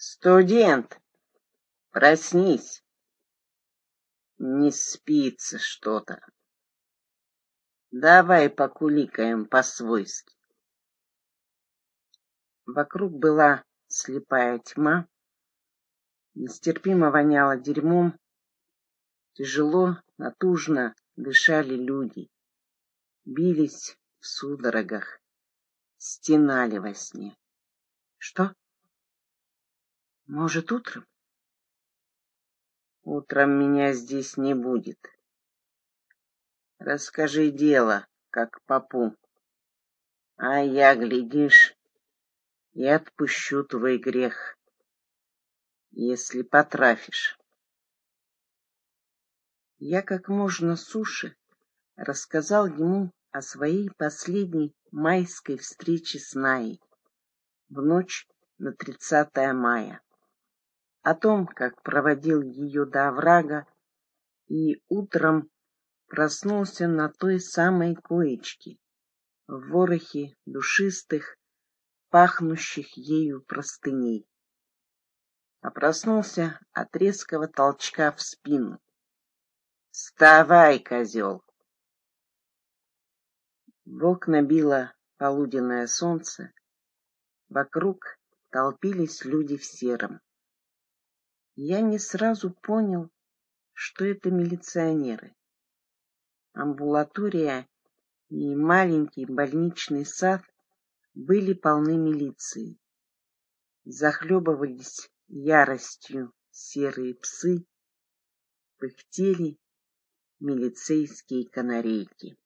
Студент, проснись. Не спится что-то. Давай покуликаем по-свойски. Вокруг была слепая тьма, нестерпимо воняло дерьмом, тяжело, натужно дышали люди, бились в судорогах, стенали во сне. Что? Может, утром? Утром меня здесь не будет. Расскажи дело, как попу. А я, глядишь, и отпущу твой грех, если потрафишь. Я как можно суше рассказал ему о своей последней майской встрече с Наей в ночь на 30 мая, о том, как проводил ее до оврага и утром проснулся на той самой коечке, в ворохе душистых, пахнущих ею простыней. А проснулся от резкого толчка в спину. «Вставай, козел!» В окна било полуденное солнце, вокруг толпились люди в сером. Я не сразу понял, что это милиционеры. Амбулатория и маленький больничный сад были полны милиции. Захлебывались яростью серые псы, пыхтели милицейские канарейки.